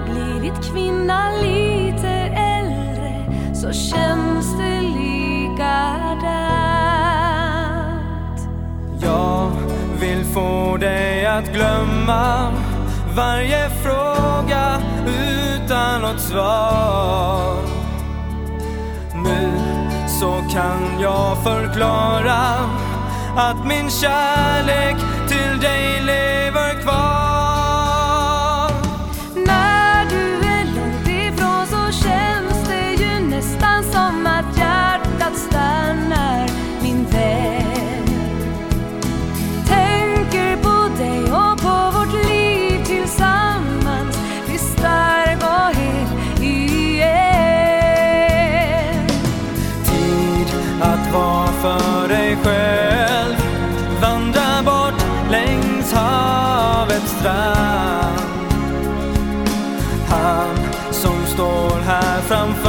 blivit kvinna lite äldre så känns det likadant. Jag vill få dig att glömma varje fråga utan något svar. Nu så kan jag förklara att min kärlek till dig att vara för dig själv. Vandra bort längs havets strand. Han som står här framför